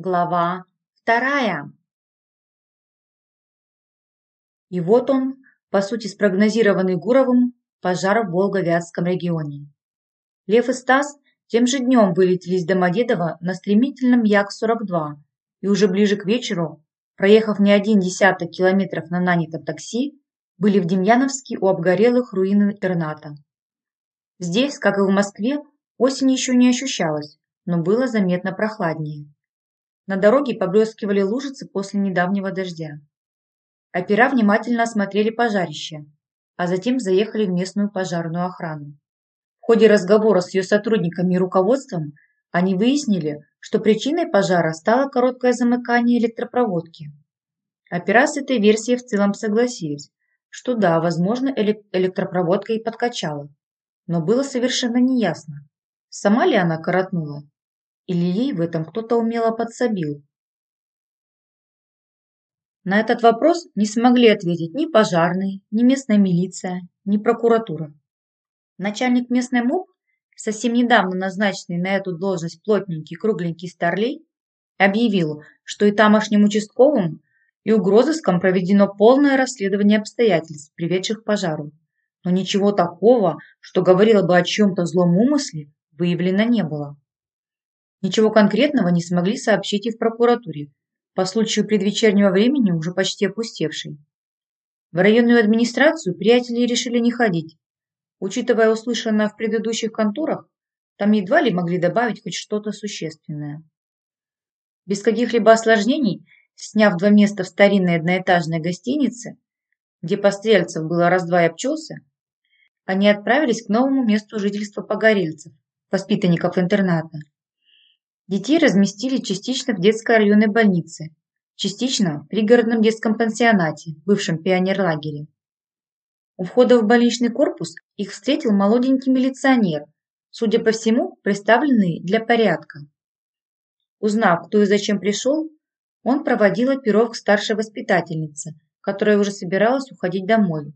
Глава вторая. И вот он, по сути спрогнозированный Гуровым, пожар в Волго-Вятском регионе. Лев и Стас тем же днем вылетели из Домодедово на стремительном Як-42 и уже ближе к вечеру, проехав не один десяток километров на нанятом такси, были в Демьяновске у обгорелых руин интерната. Здесь, как и в Москве, осень еще не ощущалась, но было заметно прохладнее. На дороге поблескивали лужицы после недавнего дождя. Опера внимательно осмотрели пожарище, а затем заехали в местную пожарную охрану. В ходе разговора с ее сотрудниками и руководством они выяснили, что причиной пожара стало короткое замыкание электропроводки. Опера с этой версией в целом согласились, что да, возможно, электропроводка и подкачала. Но было совершенно неясно, сама ли она коротнула или ей в этом кто-то умело подсобил? На этот вопрос не смогли ответить ни пожарные, ни местная милиция, ни прокуратура. Начальник местной МУП, совсем недавно назначенный на эту должность плотненький кругленький старлей, объявил, что и тамошним участковым, и угрозыском проведено полное расследование обстоятельств, приведших к пожару. Но ничего такого, что говорило бы о чьем-то злом умысле, выявлено не было. Ничего конкретного не смогли сообщить и в прокуратуре, по случаю предвечернего времени уже почти опустевшей. В районную администрацию приятели решили не ходить. Учитывая услышанное в предыдущих конторах, там едва ли могли добавить хоть что-то существенное. Без каких-либо осложнений, сняв два места в старинной одноэтажной гостинице, где пострельцев было раз-два и обчелся, они отправились к новому месту жительства погорельцев, воспитанников интерната. Детей разместили частично в детской районной больнице, частично в пригородном детском пансионате, бывшем пионерлагере. У входа в больничный корпус их встретил молоденький милиционер, судя по всему, представленный для порядка. Узнав, кто и зачем пришел, он проводил оперов к старшей воспитательнице, которая уже собиралась уходить домой.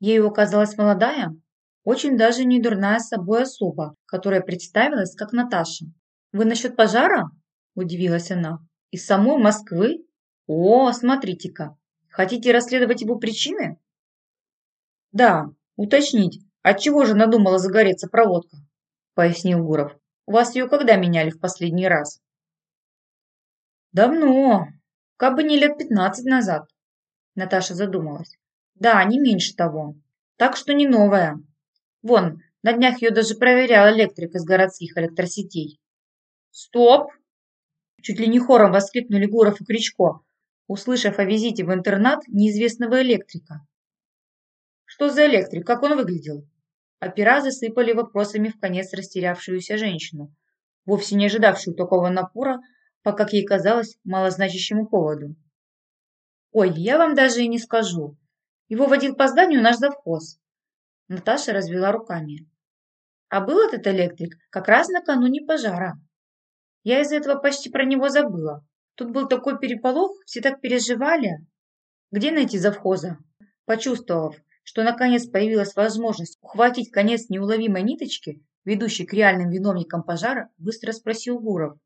Ею оказалась молодая, очень даже не дурная собой особа, которая представилась как Наташа. «Вы насчет пожара?» – удивилась она. «Из самой Москвы? О, смотрите-ка! Хотите расследовать его причины?» «Да, уточнить, от чего же надумала загореться проводка?» – пояснил Гуров. «У вас ее когда меняли в последний раз?» «Давно, как бы не лет пятнадцать назад», – Наташа задумалась. «Да, не меньше того. Так что не новая. Вон, на днях ее даже проверял электрик из городских электросетей. «Стоп!» Чуть ли не хором воскликнули Гуров и Кричко, услышав о визите в интернат неизвестного электрика. «Что за электрик? Как он выглядел?» Опера засыпали вопросами в конец растерявшуюся женщину, вовсе не ожидавшую такого напора по, как ей казалось, малозначащему поводу. «Ой, я вам даже и не скажу. Его водил по зданию наш завхоз». Наташа развела руками. А был этот электрик как раз накануне пожара. Я из-за этого почти про него забыла. Тут был такой переполох, все так переживали. Где найти завхоза? Почувствовав, что наконец появилась возможность ухватить конец неуловимой ниточки, ведущей к реальным виновникам пожара, быстро спросил Гуров.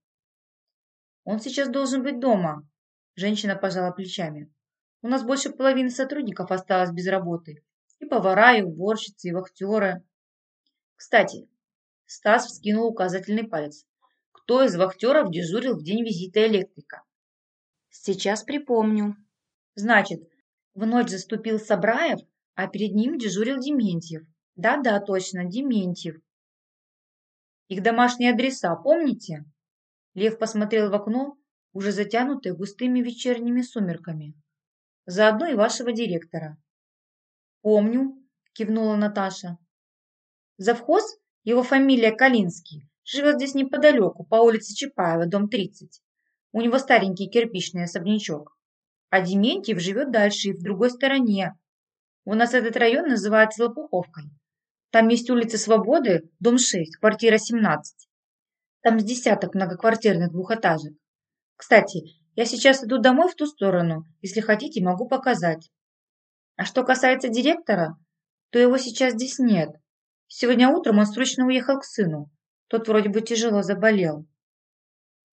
«Он сейчас должен быть дома», – женщина пожала плечами. «У нас больше половины сотрудников осталось без работы. И повара, и уборщицы, и вахтеры». «Кстати», – Стас вскинул указательный палец кто из вахтеров дежурил в день визита электрика. Сейчас припомню. Значит, в ночь заступил Собраев, а перед ним дежурил Дементьев. Да-да, точно, Дементьев. Их домашние адреса помните? Лев посмотрел в окно, уже затянутое густыми вечерними сумерками. Заодно и вашего директора. Помню, кивнула Наташа. Завхоз, его фамилия Калинский, Живет здесь неподалеку, по улице Чапаева, дом 30. У него старенький кирпичный особнячок. А Дементьев живет дальше и в другой стороне. У нас этот район называется Лопуховкой. Там есть улица Свободы, дом 6, квартира 17. Там с десяток многоквартирных двухэтажек. Кстати, я сейчас иду домой в ту сторону. Если хотите, могу показать. А что касается директора, то его сейчас здесь нет. Сегодня утром он срочно уехал к сыну. Тот вроде бы тяжело заболел.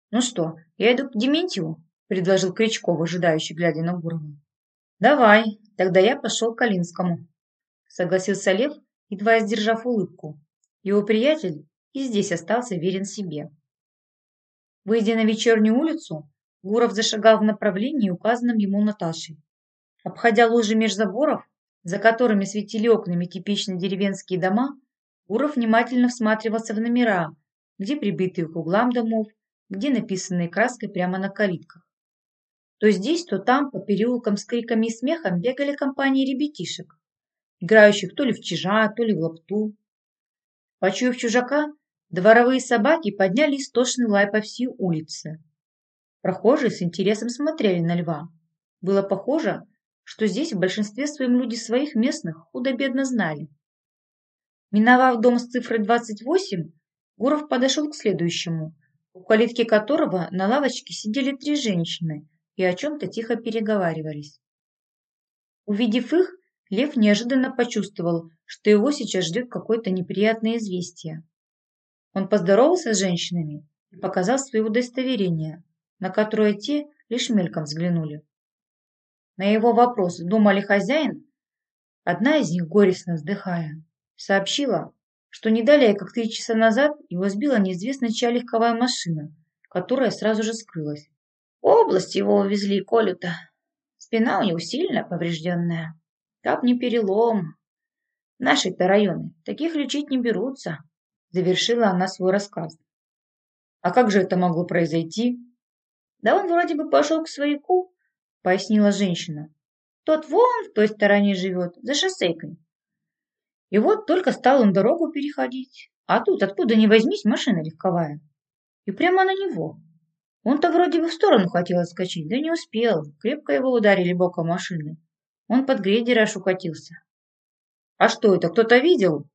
Ну что, я иду к Дементьеву, предложил Кричков, ожидающий, глядя на Гурова. Давай, тогда я пошел к Калинскому, согласился Лев, едва сдержав улыбку. Его приятель и здесь остался верен себе. Выйдя на вечернюю улицу, Гуров зашагал в направлении, указанном ему Наташей. Обходя лужи меж заборов, за которыми светили окнами типично деревенские дома, Гуров внимательно всматривался в номера, где прибитые к углам домов, где написанные краской прямо на калитках. То здесь, то там, по переулкам с криками и смехом бегали компании ребятишек, играющих то ли в чижа, то ли в лапту. Почуяв чужака, дворовые собаки подняли истошный лай по всей улице. Прохожие с интересом смотрели на льва. Было похоже, что здесь в большинстве своем люди своих местных худо-бедно знали. Миновав дом с цифрой 28, Гуров подошел к следующему, у калитки которого на лавочке сидели три женщины и о чем-то тихо переговаривались. Увидев их, Лев неожиданно почувствовал, что его сейчас ждет какое-то неприятное известие. Он поздоровался с женщинами и показал свое удостоверение, на которое те лишь мельком взглянули. На его вопрос, дома ли хозяин, одна из них, горестно вздыхая, сообщила, что не далее, как три часа назад, его сбила неизвестная чья легковая машина, которая сразу же скрылась. В область его увезли Колю-то. Спина у него сильно поврежденная. Как не перелом. Наши-то районы таких лечить не берутся, завершила она свой рассказ. А как же это могло произойти? Да он вроде бы пошел к свояку, пояснила женщина. Тот вон в той стороне живет, за шоссейкой. И вот только стал он дорогу переходить, а тут откуда ни возьмись машина легковая. И прямо на него. Он-то вроде бы в сторону хотел отскочить, да не успел. Крепко его ударили боком машины. Он под грейдер аж укатился. А что это, кто-то видел?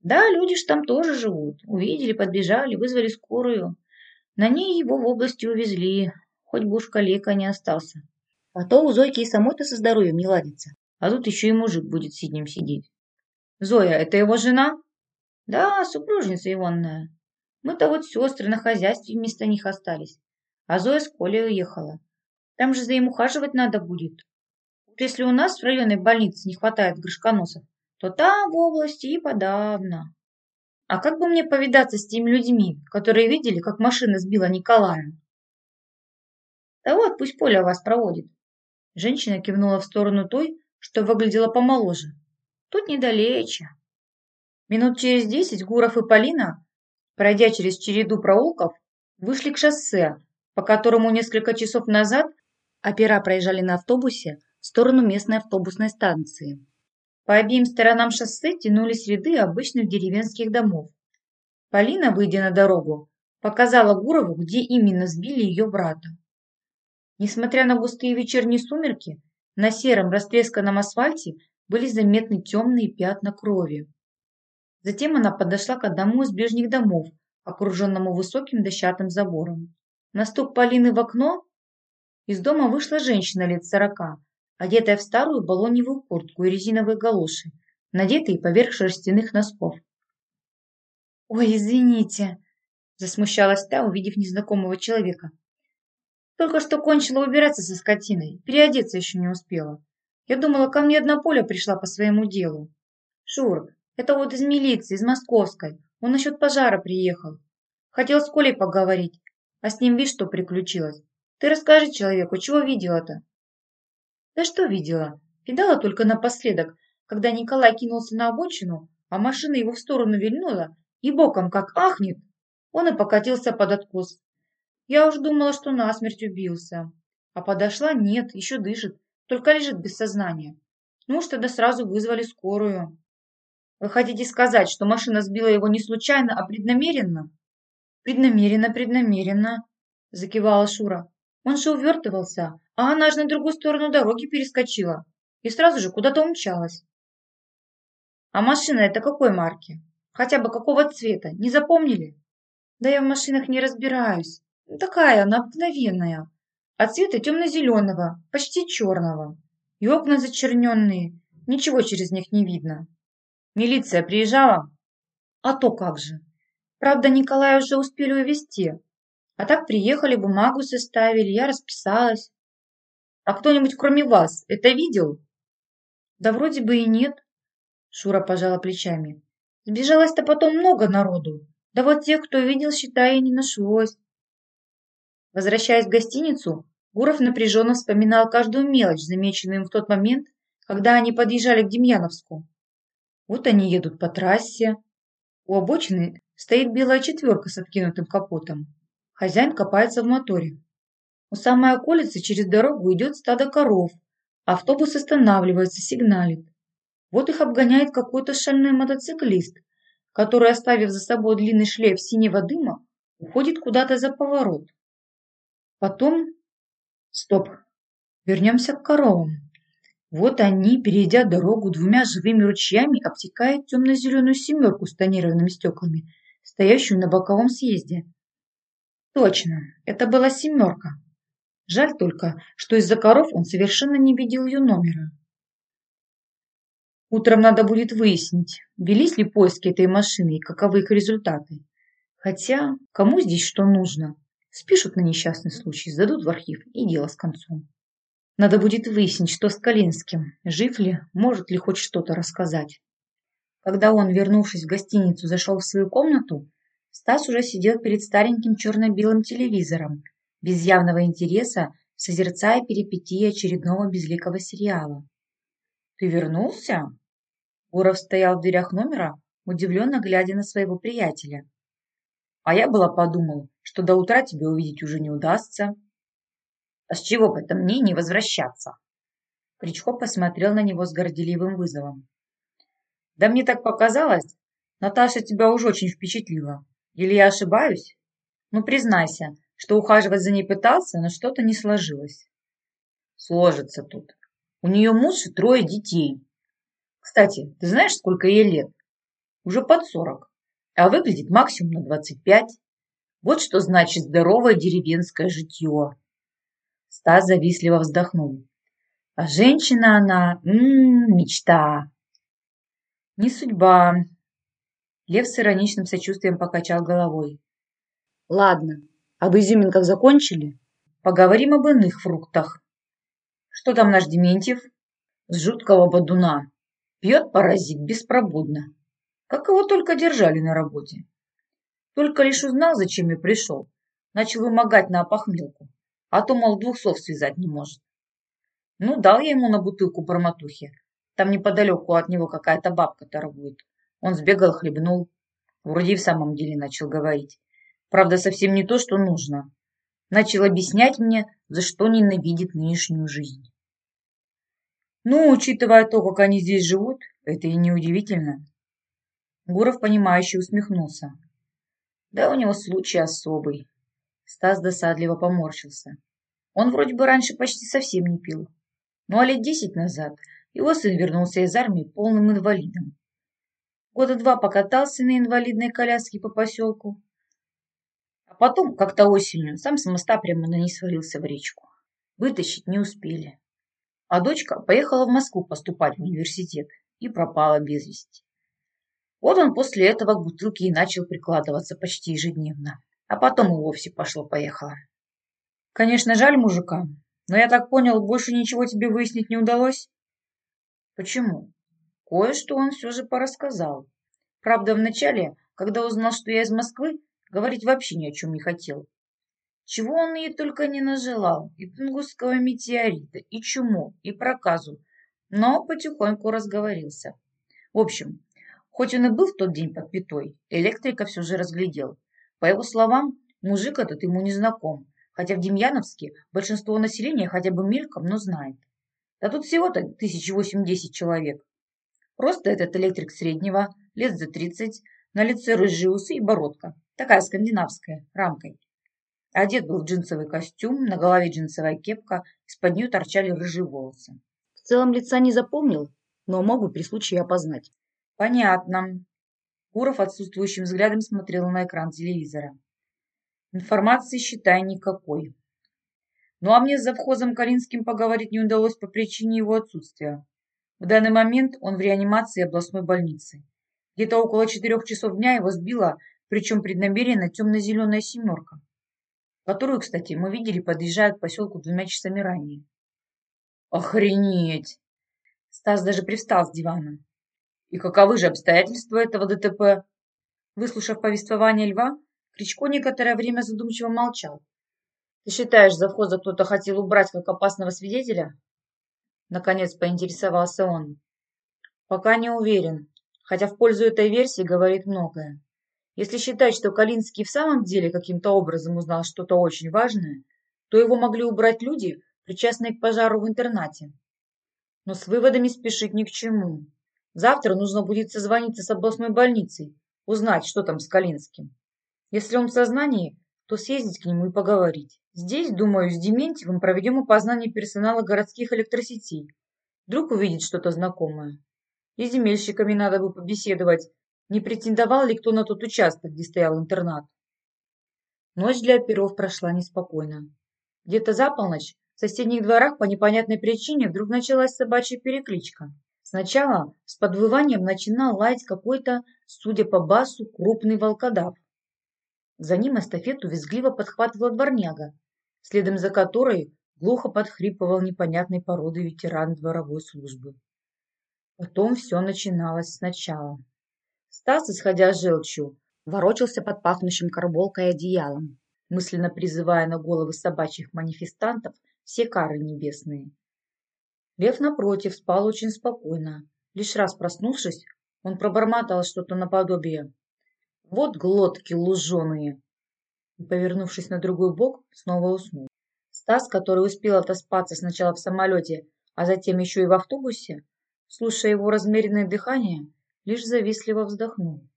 Да, люди ж там тоже живут. Увидели, подбежали, вызвали скорую. На ней его в области увезли, хоть бы уж калека не остался. А то у Зойки и самой-то со здоровьем не ладится. А тут еще и мужик будет сиднем сидеть. Зоя, это его жена? Да, супружница Ивонная. Мы-то вот сестры на хозяйстве вместо них остались. А Зоя с Колей уехала. Там же за им ухаживать надо будет. Вот если у нас в районной больнице не хватает грышконосов, то там в области и подавно. А как бы мне повидаться с теми людьми, которые видели, как машина сбила Николая? Да вот, пусть Поля вас проводит. Женщина кивнула в сторону той, что выглядела помоложе. Тут недалече. Минут через десять Гуров и Полина, пройдя через череду проулков, вышли к шоссе, по которому несколько часов назад опера проезжали на автобусе в сторону местной автобусной станции. По обеим сторонам шоссе тянулись ряды обычных деревенских домов. Полина, выйдя на дорогу, показала Гурову, где именно сбили ее брата. Несмотря на густые вечерние сумерки, на сером растресканном асфальте были заметны темные пятна крови. Затем она подошла к одному из ближних домов, окруженному высоким дощатым забором. На стук Полины в окно из дома вышла женщина лет сорока, одетая в старую балоневую куртку и резиновые галоши, надетые поверх шерстяных носков. «Ой, извините!» – засмущалась та, увидев незнакомого человека. Только что кончила убираться со скотиной, переодеться еще не успела. Я думала, ко мне одна Поля пришла по своему делу. Шур, это вот из милиции, из московской. Он насчет пожара приехал. Хотел с Колей поговорить, а с ним видишь, что приключилось. Ты расскажи человеку, чего видела-то? Да что видела? Видала только напоследок, когда Николай кинулся на обочину, а машина его в сторону вильнула и боком как ахнет, он и покатился под откос. Я уж думала, что насмерть убился. А подошла, нет, еще дышит, только лежит без сознания. Ну уж тогда сразу вызвали скорую. Вы хотите сказать, что машина сбила его не случайно, а преднамеренно? Преднамеренно, преднамеренно, закивала Шура. Он же увертывался, а она же на другую сторону дороги перескочила и сразу же куда-то умчалась. А машина это какой марки? Хотя бы какого цвета? Не запомнили? Да я в машинах не разбираюсь. Такая она обыкновенная. А цвета темно-зеленого, почти черного. И окна зачерненные. Ничего через них не видно. Милиция приезжала? А то как же. Правда, Николая уже успели увезти. А так приехали, бумагу составили, я расписалась. А кто-нибудь кроме вас это видел? Да вроде бы и нет. Шура пожала плечами. Сбежалось-то потом много народу. Да вот тех, кто видел, считай, и не нашлось. Возвращаясь в гостиницу, Гуров напряженно вспоминал каждую мелочь, замеченную им в тот момент, когда они подъезжали к Демьяновску. Вот они едут по трассе. У обочины стоит белая четверка с откинутым капотом. Хозяин копается в моторе. У самой околицы через дорогу идет стадо коров. Автобус останавливается, сигналит. Вот их обгоняет какой-то шальной мотоциклист, который, оставив за собой длинный шлейф синего дыма, уходит куда-то за поворот. Потом... Стоп. Вернемся к коровам. Вот они, перейдя дорогу двумя живыми ручьями, обтекают темно-зеленую семерку с тонированными стеклами, стоящую на боковом съезде. Точно, это была семерка. Жаль только, что из-за коров он совершенно не видел ее номера. Утром надо будет выяснить, велись ли поиски этой машины и каковы их результаты. Хотя, кому здесь что нужно? Спишут на несчастный случай, сдадут в архив и дело с концом. Надо будет выяснить, что с Калинским, жив ли, может ли хоть что-то рассказать. Когда он, вернувшись в гостиницу, зашел в свою комнату, Стас уже сидел перед стареньким черно-белым телевизором, без явного интереса, созерцая перипетии очередного безликого сериала. «Ты вернулся?» Гуров стоял в дверях номера, удивленно глядя на своего приятеля. А я было подумал, что до утра тебя увидеть уже не удастся. А с чего бы это мне не возвращаться? Кричко посмотрел на него с горделивым вызовом. Да мне так показалось, Наташа тебя уж очень впечатлила. Или я ошибаюсь? Ну, признайся, что ухаживать за ней пытался, но что-то не сложилось. Сложится тут. У нее муж и трое детей. Кстати, ты знаешь, сколько ей лет? Уже под сорок а выглядит максимум на 25. Вот что значит здоровое деревенское житье. Стас завистливо вздохнул. А женщина она, м -м, мечта. Не судьба. Лев с ироничным сочувствием покачал головой. Ладно, об изюминках закончили? Поговорим об иных фруктах. Что там наш Дементьев? С жуткого бодуна. Пьет паразит беспробудно. Как его только держали на работе. Только лишь узнал, зачем я пришел, начал вымогать на опохмелку, а то, мол, двух слов связать не может. Ну, дал я ему на бутылку бормотухи. Там неподалеку от него какая-то бабка торгует. Он сбегал, хлебнул. Вроде в самом деле начал говорить. Правда, совсем не то, что нужно. Начал объяснять мне, за что ненавидит нынешнюю жизнь. Ну, учитывая то, как они здесь живут, это и неудивительно. Гуров, понимающе усмехнулся. Да у него случай особый. Стас досадливо поморщился. Он вроде бы раньше почти совсем не пил. Ну а лет десять назад его сын вернулся из армии полным инвалидом. Года два покатался на инвалидной коляске по поселку. А потом, как-то осенью, сам с моста прямо на ней свалился в речку. Вытащить не успели. А дочка поехала в Москву поступать в университет и пропала без вести. Вот он после этого к бутылке и начал прикладываться почти ежедневно. А потом и вовсе пошло-поехало. Конечно, жаль мужика, но я так понял, больше ничего тебе выяснить не удалось? Почему? Кое-что он все же порассказал. Правда, вначале, когда узнал, что я из Москвы, говорить вообще ни о чем не хотел. Чего он ей только не нажелал. И тунгусского метеорита, и чуму, и проказу. Но потихоньку разговорился. В общем, Хоть он и был в тот день под пятой, электрика все же разглядел. По его словам, мужик этот ему не знаком, хотя в Демьяновске большинство населения хотя бы мельком, но знает. Да тут всего-то тысяч восемь-десять человек. Просто этот электрик среднего, лет за тридцать, на лице рыжие усы и бородка, такая скандинавская, рамкой. Одет был в джинсовый костюм, на голове джинсовая кепка, из-под нее торчали рыжие волосы. В целом лица не запомнил, но мог бы при случае опознать. Понятно. Куров отсутствующим взглядом смотрел на экран телевизора. Информации, считай, никакой. Ну а мне с завхозом Калинским поговорить не удалось по причине его отсутствия. В данный момент он в реанимации областной больницы. Где-то около четырех часов дня его сбила, причем преднамеренно, темно-зеленая семерка. которую, кстати, мы видели, подъезжая к поселку двумя часами ранее. Охренеть! Стас даже привстал с дивана. И каковы же обстоятельства этого ДТП? Выслушав повествование льва, Кричко некоторое время задумчиво молчал. Ты считаешь, завхоза кто-то хотел убрать как опасного свидетеля? Наконец поинтересовался он. Пока не уверен, хотя в пользу этой версии говорит многое. Если считать, что Калинский в самом деле каким-то образом узнал что-то очень важное, то его могли убрать люди, причастные к пожару в интернате. Но с выводами спешить ни к чему. Завтра нужно будет созвониться с областной больницей, узнать, что там с Калинским. Если он в сознании, то съездить к нему и поговорить. Здесь, думаю, с Дементьевым проведем опознание персонала городских электросетей. Вдруг увидит что-то знакомое. И с земельщиками надо бы побеседовать, не претендовал ли кто на тот участок, где стоял интернат. Ночь для оперов прошла неспокойно. Где-то за полночь в соседних дворах по непонятной причине вдруг началась собачья перекличка. Сначала с подвыванием начинал лаять какой-то, судя по басу, крупный волкодав. За ним эстафету визгливо подхватывала дворняга, следом за которой глухо подхрипывал непонятной породы ветеран дворовой службы. Потом все начиналось сначала. Стас, исходя желчью, ворочался под пахнущим карболкой одеялом, мысленно призывая на головы собачьих манифестантов все кары небесные. Лев, напротив, спал очень спокойно. Лишь раз проснувшись, он пробормотал что-то наподобие «Вот глотки луженые!» и, повернувшись на другой бок, снова уснул. Стас, который успел отоспаться сначала в самолете, а затем еще и в автобусе, слушая его размеренное дыхание, лишь завистливо вздохнул.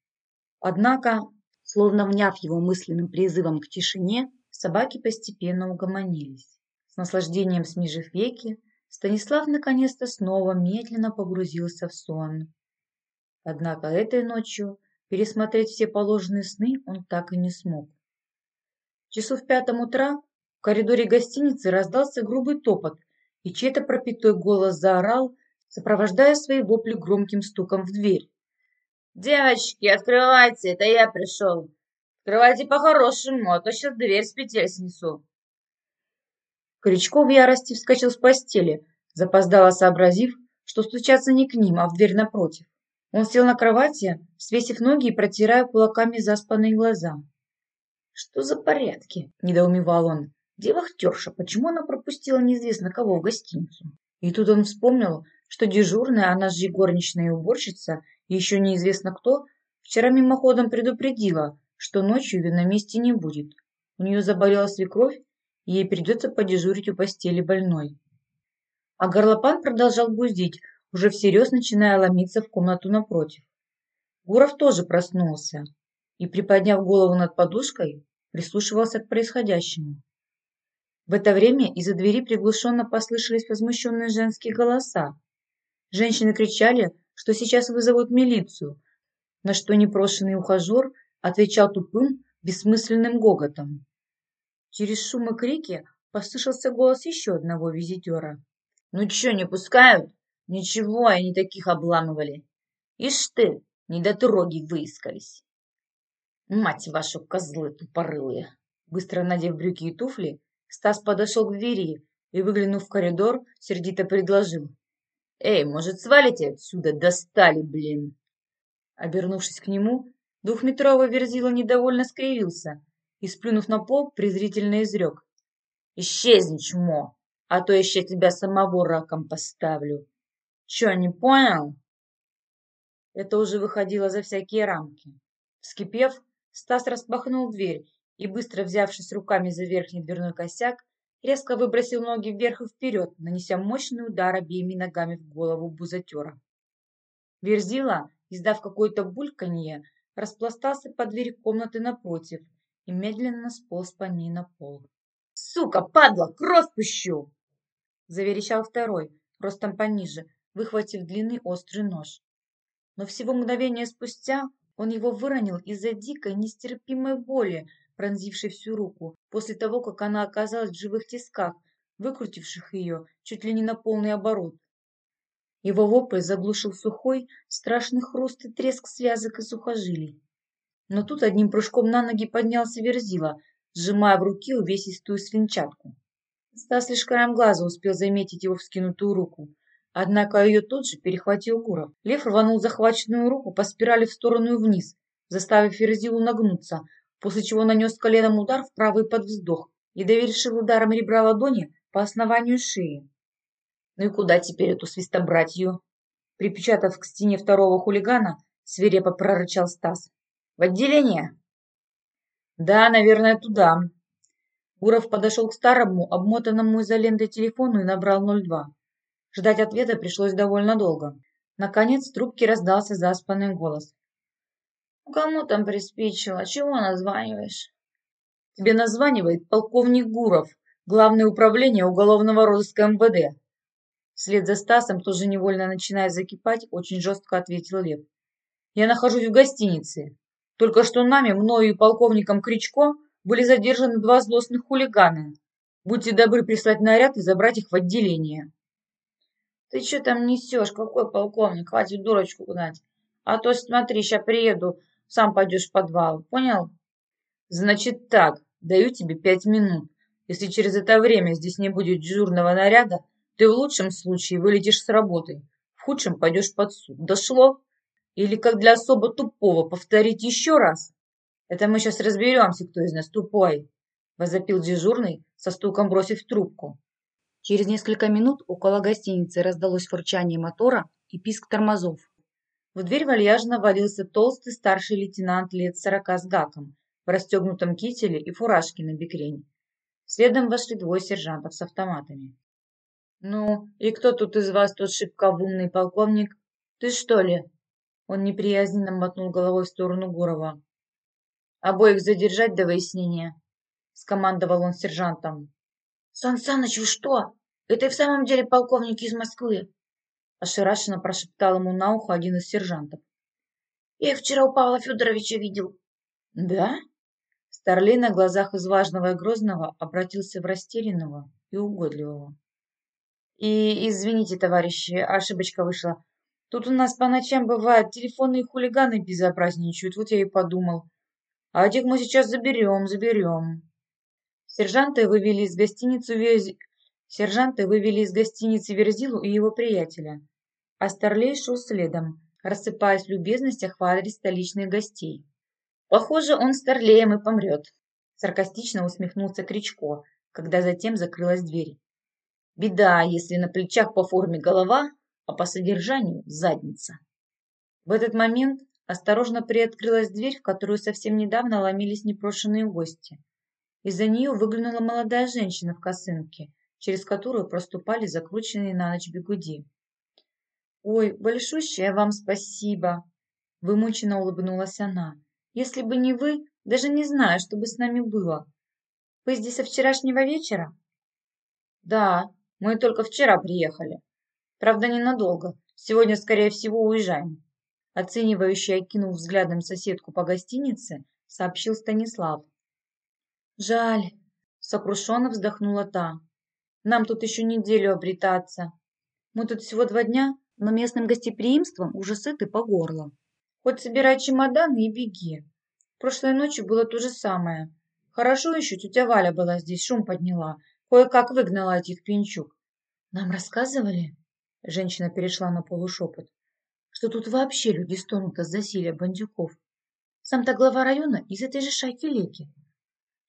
Однако, словно вняв его мысленным призывом к тишине, собаки постепенно угомонились. С наслаждением смежив веки, Станислав наконец-то снова медленно погрузился в сон. Однако этой ночью пересмотреть все положенные сны он так и не смог. Часу в пятом утра в коридоре гостиницы раздался грубый топот, и чей-то пропитой голос заорал, сопровождая свои вопли громким стуком в дверь. «Девочки, открывайте, это я пришел. Открывайте по-хорошему, а то сейчас дверь с петель снесу». Крючков в ярости вскочил с постели, запоздало сообразив, что стучаться не к ним, а в дверь напротив. Он сел на кровати, свесив ноги и протирая кулаками заспанные глаза. «Что за порядки?» – недоумевал он. «Где вахтерша? Почему она пропустила неизвестно кого в гостиницу?» И тут он вспомнил, что дежурная, она же горничная и уборщица, и еще неизвестно кто, вчера мимоходом предупредила, что ночью ее на месте не будет. У нее заболела свекровь, ей придется подежурить у постели больной. А горлопан продолжал гуздить, уже всерьез начиная ломиться в комнату напротив. Гуров тоже проснулся и, приподняв голову над подушкой, прислушивался к происходящему. В это время из-за двери приглушенно послышались возмущенные женские голоса. Женщины кричали, что сейчас вызовут милицию, на что непрошенный ухажер отвечал тупым, бессмысленным гоготом. Через шум и крики послышался голос еще одного визитера. «Ну чё, не пускают? Ничего, они таких обламывали. Ишь ты, недотроги выискались!» «Мать вашу, козлы тупорылые!» Быстро надев брюки и туфли, Стас подошел к двери и, выглянув в коридор, сердито предложил. «Эй, может, свалите отсюда? Достали, блин!» Обернувшись к нему, двухметровый верзила недовольно скривился и, сплюнув на пол, презрительно изрек. «Исчезни, чмо, а то еще тебя самого раком поставлю. Че, не понял?» Это уже выходило за всякие рамки. Вскипев, Стас распахнул дверь и, быстро взявшись руками за верхний дверной косяк, резко выбросил ноги вверх и вперед, нанеся мощный удар обеими ногами в голову бузатера. Верзила, издав какое-то бульканье, распластался под дверь комнаты напротив и медленно сполз по ней на пол. «Сука, падла, кровь пущу!» Заверещал второй, ростом пониже, выхватив длинный острый нож. Но всего мгновение спустя он его выронил из-за дикой, нестерпимой боли, пронзившей всю руку, после того, как она оказалась в живых тисках, выкрутивших ее чуть ли не на полный оборот. Его вопль заглушил сухой, страшный хруст и треск связок и сухожилий. Но тут одним прыжком на ноги поднялся Верзила, сжимая в руке увесистую свинчатку. Стас лишь краем глаза успел заметить его вскинутую руку, однако ее тут же перехватил Гуров. Лев рванул захваченную руку по спирали в сторону и вниз, заставив Верзилу нагнуться, после чего нанес коленом удар в правый подвздох и довершил ударом ребра ладони по основанию шеи. Ну и куда теперь эту свистобратью? Припечатав к стене второго хулигана, свирепо прорычал Стас. В отделение? Да, наверное, туда. Гуров подошел к старому, обмотанному изолентой телефону и набрал 02. Ждать ответа пришлось довольно долго. Наконец в трубке раздался заспанный голос. «Кому там приспичило? Чего названиваешь?» «Тебе названивает полковник Гуров, Главное управление уголовного розыска МВД». Вслед за Стасом, тоже невольно начиная закипать, очень жестко ответил Лев. «Я нахожусь в гостинице. Только что нами, мною и полковником Кричко, были задержаны два злостных хулигана. Будьте добры прислать наряд и забрать их в отделение». «Ты что там несешь? Какой полковник? Хватит дурочку гнать. А то смотри, сейчас приеду, сам пойдешь в подвал, понял? Значит так, даю тебе пять минут. Если через это время здесь не будет дежурного наряда, ты в лучшем случае вылетишь с работы, в худшем пойдешь под суд. Дошло? Или как для особо тупого повторить еще раз? Это мы сейчас разберемся, кто из нас тупой, возопил дежурный, со стуком бросив трубку. Через несколько минут около гостиницы раздалось фурчание мотора и писк тормозов. В дверь вальяжно валился толстый старший лейтенант лет сорока с гаком, в расстегнутом кителе и фуражке на бекрень. Следом вошли двое сержантов с автоматами. «Ну, и кто тут из вас тот шибко умный полковник? Ты что ли?» Он неприязненно мотнул головой в сторону Гурова. «Обоих задержать до выяснения», — скомандовал он сержантом. «Сан Саныч, вы что? Это и в самом деле полковник из Москвы?» Ошарашенно прошептал ему на ухо один из сержантов. «Я их вчера у Павла Федоровича видел». «Да?» Старлей на глазах из важного и грозного обратился в растерянного и угодливого. «И извините, товарищи, ошибочка вышла. Тут у нас по ночам бывают телефонные хулиганы безобразничают, вот я и подумал. А этих мы сейчас заберем, заберем». Сержанты вывели из гостиницы Вез... Сержанты вывели из гостиницы Верзилу и его приятеля, а Старлей шел следом, рассыпаясь в любезностях в адрес столичных гостей. «Похоже, он Старлеем и помрет», – саркастично усмехнулся Кричко, когда затем закрылась дверь. «Беда, если на плечах по форме голова, а по содержанию – задница». В этот момент осторожно приоткрылась дверь, в которую совсем недавно ломились непрошенные гости. Из-за нее выглянула молодая женщина в косынке, через которую проступали закрученные на ночь бегуди. «Ой, большущее вам спасибо!» – вымученно улыбнулась она. «Если бы не вы, даже не знаю, что бы с нами было. Вы здесь со вчерашнего вечера?» «Да, мы только вчера приехали. Правда, ненадолго. Сегодня, скорее всего, уезжаем». Оценивающий, окинув взглядом соседку по гостинице, сообщил Станислав. «Жаль», – сокрушенно вздохнула та. Нам тут еще неделю обретаться. Мы тут всего два дня, но местным гостеприимством уже сыты по горло. Хоть собирай чемоданы и беги. Прошлой ночью было то же самое. Хорошо еще тетя Валя была здесь, шум подняла. Кое-как выгнала этих пинчук. Нам рассказывали, женщина перешла на полушепот, что тут вообще люди стонут от засилия бандюков. Сам-то глава района из этой же шайки-леки.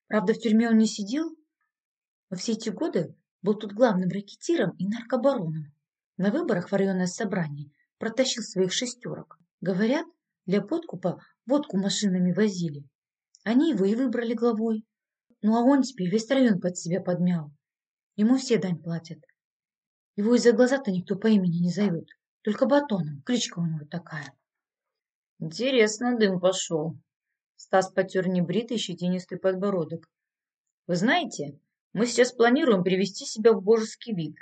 Правда, в тюрьме он не сидел, но все эти годы был тут главным ракетиром и наркобароном. На выборах в районное собрание протащил своих шестерок. Говорят, для подкупа водку машинами возили. Они его и выбрали главой. Ну а он теперь весь район под себя подмял. Ему все дань платят. Его из-за глаза-то никто по имени не зовет. Только батоном. Кличка у него такая. Интересно, дым пошел. Стас потер небритый щетинистый подбородок. Вы знаете, мы сейчас планируем привести себя в божеский вид.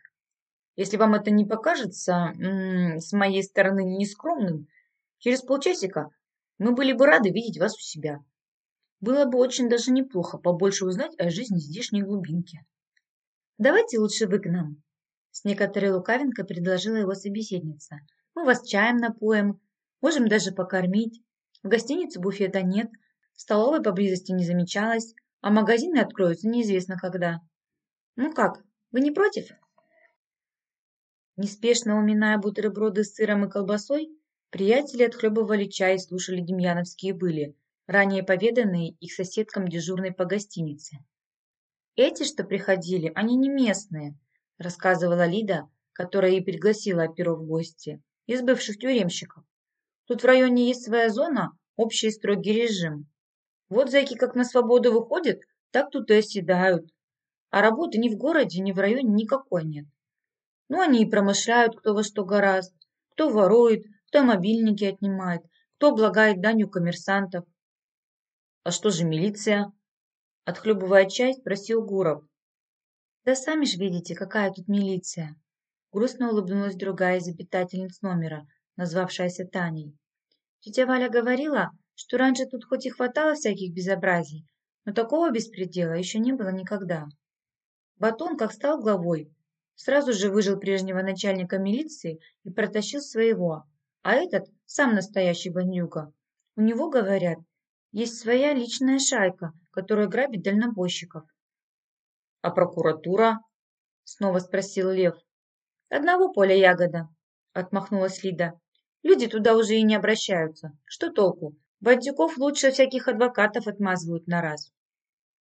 Если вам это не покажется с моей стороны нескромным, через полчасика мы были бы рады видеть вас у себя. Было бы очень даже неплохо побольше узнать о жизни здешней глубинки. Давайте лучше вы к нам. С некоторой лукавинкой предложила его собеседница. Мы вас чаем напоим, можем даже покормить. В гостинице буфета нет, столовой поблизости не замечалось, а магазины откроются неизвестно когда. Ну как, вы не против? Неспешно уминая бутерброды с сыром и колбасой, приятели отхлебывали чай и слушали демьяновские были, ранее поведанные их соседкам дежурной по гостинице. «Эти, что приходили, они не местные», – рассказывала Лида, которая и пригласила оперов в гости, из бывших тюремщиков. «Тут в районе есть своя зона, общий строгий режим. Вот зайки как на свободу выходят, так тут и оседают. А работы ни в городе, ни в районе никакой нет. Ну, они и промышляют кто во что гораст, кто ворует, кто мобильники отнимает, кто облагает данью коммерсантов. А что же милиция? Отхлебывая чай, спросил Гуров. Да сами же видите, какая тут милиция. Грустно улыбнулась другая из обитательниц номера, назвавшаяся Таней. Тетя Валя говорила, что раньше тут хоть и хватало всяких безобразий, но такого беспредела еще не было никогда. Батон, как стал главой, сразу же выжил прежнего начальника милиции и протащил своего, а этот, сам настоящий бандюга, у него, говорят, есть своя личная шайка, которая грабит дальнобойщиков. — А прокуратура? — снова спросил Лев. — Одного поля ягода, — отмахнулась Лида. Люди туда уже и не обращаются. Что толку? Бандюков лучше всяких адвокатов отмазывают на раз.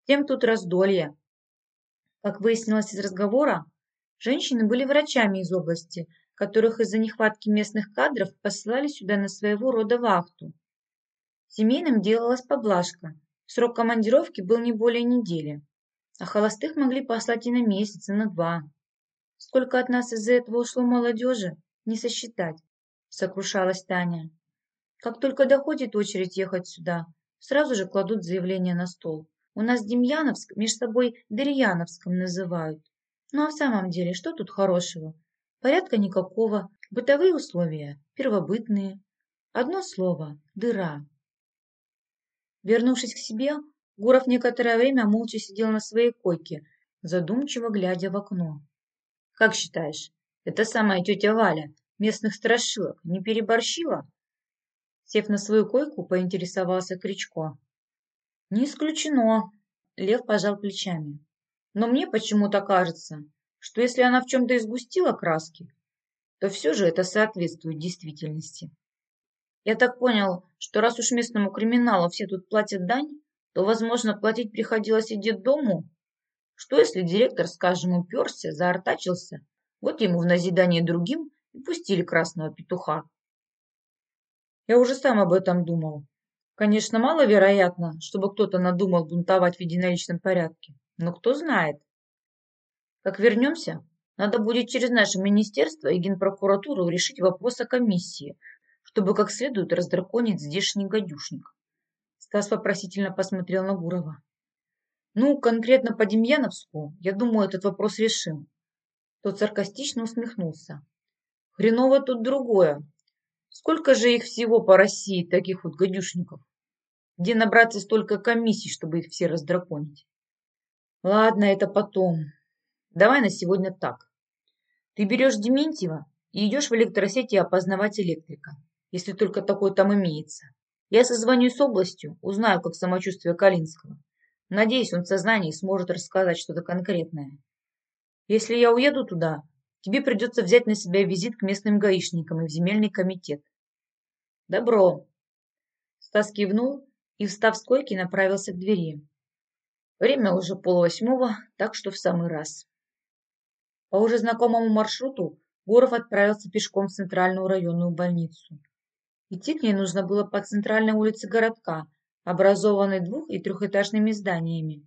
Тем тут раздолье. Как выяснилось из разговора, женщины были врачами из области, которых из-за нехватки местных кадров посылали сюда на своего рода вахту. Семейным делалась поблажка. Срок командировки был не более недели. А холостых могли послать и на месяц, и на два. Сколько от нас из-за этого ушло молодежи, не сосчитать сокрушалась Таня. Как только доходит очередь ехать сюда, сразу же кладут заявление на стол. У нас Демьяновск между собой Дарьяновском называют. Ну а в самом деле, что тут хорошего? Порядка никакого, бытовые условия, первобытные. Одно слово – дыра. Вернувшись к себе, Гуров некоторое время молча сидел на своей койке, задумчиво глядя в окно. «Как считаешь, это самая тетя Валя местных страшилок не переборщила?» Сев на свою койку, поинтересовался Кричко. «Не исключено», — Лев пожал плечами. «Но мне почему-то кажется, что если она в чем-то изгустила краски, то все же это соответствует действительности. Я так понял, что раз уж местному криминалу все тут платят дань, то, возможно, платить приходилось и дому. Что если директор, скажем, уперся, заортачился, вот ему в назидание другим и пустили красного петуха. Я уже сам об этом думал. Конечно, маловероятно, чтобы кто-то надумал бунтовать в единоличном порядке, но кто знает. Как вернемся, надо будет через наше министерство и генпрокуратуру решить вопрос о комиссии, чтобы как следует раздраконить здешний гадюшник. Стас вопросительно посмотрел на Гурова. Ну, конкретно по Демьяновску, я думаю, этот вопрос решим. Тот саркастично усмехнулся. Хреново тут другое. Сколько же их всего по России, таких вот гадюшников? Где набраться столько комиссий, чтобы их все раздраконить? Ладно, это потом. Давай на сегодня так. Ты берешь Дементьева и идешь в электросети опознавать электрика, если только такой там имеется. Я созвонюсь с областью, узнаю, как самочувствие Калинского. Надеюсь, он в сознании сможет рассказать что-то конкретное. Если я уеду туда, Тебе придется взять на себя визит к местным гаишникам и в земельный комитет. Добро. Стас кивнул и, встав с койки, направился к двери. Время уже полвосьмого, так что в самый раз. По уже знакомому маршруту Гуров отправился пешком в центральную районную больницу. Идти к ней нужно было по центральной улице городка, образованной двух- и трехэтажными зданиями.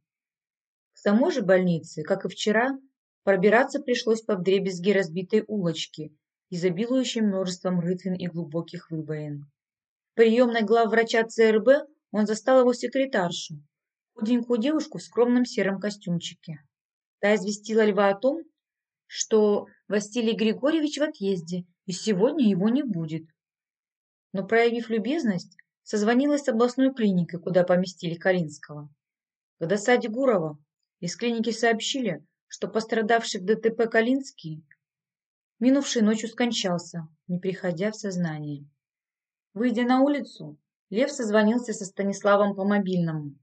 К самой же больнице, как и вчера, Пробираться пришлось по вдребезги разбитой улочке, изобилующей множеством рытвин и глубоких выбоин. В приемной главврача ЦРБ он застал его секретаршу, худенькую девушку в скромном сером костюмчике. Та известила Льва о том, что Василий Григорьевич в отъезде, и сегодня его не будет. Но, проявив любезность, созвонилась с областной клиникой, куда поместили Калинского. К досаде Гурова из клиники сообщили, что пострадавший в ДТП Калинский минувшей ночью скончался, не приходя в сознание. Выйдя на улицу, Лев созвонился со Станиславом по мобильному.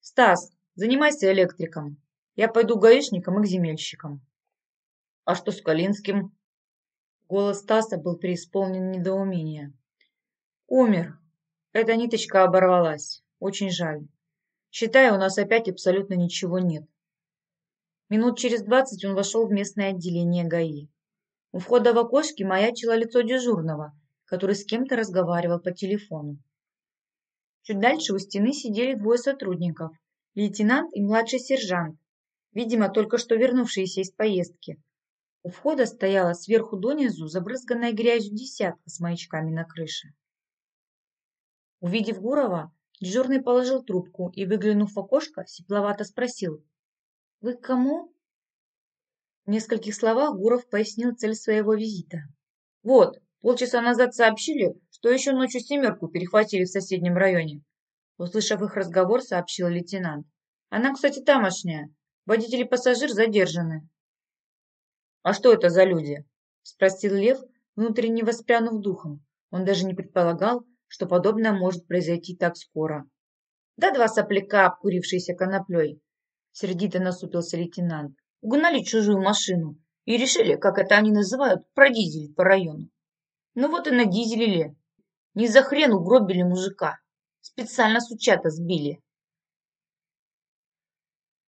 «Стас, занимайся электриком. Я пойду гаишником и к земельщикам. А что с Калинским? Голос Стаса был преисполнен недоумения. Умер. Эта ниточка оборвалась. Очень жаль. Считаю, у нас опять абсолютно ничего нет. Минут через двадцать он вошел в местное отделение ГАИ. У входа в окошке маячило лицо дежурного, который с кем-то разговаривал по телефону. Чуть дальше у стены сидели двое сотрудников, лейтенант и младший сержант, видимо, только что вернувшиеся из поездки. У входа стояла сверху донизу забрызганная грязью десятка с маячками на крыше. Увидев Гурова, дежурный положил трубку и, выглянув в окошко, сепловато спросил. «Вы к кому?» В нескольких словах Гуров пояснил цель своего визита. «Вот, полчаса назад сообщили, что еще ночью семерку перехватили в соседнем районе». Услышав их разговор, сообщил лейтенант. «Она, кстати, тамошняя. Водитель и пассажир задержаны». «А что это за люди?» – спросил Лев, внутренне воспрянув духом. Он даже не предполагал, что подобное может произойти так скоро. «Да два сопляка, обкурившиеся коноплей!» – сердито насупился лейтенант угнали чужую машину и решили, как это они называют, продизелить по району. Ну вот и надизелили. Не за хрен угробили мужика. Специально сучата сбили.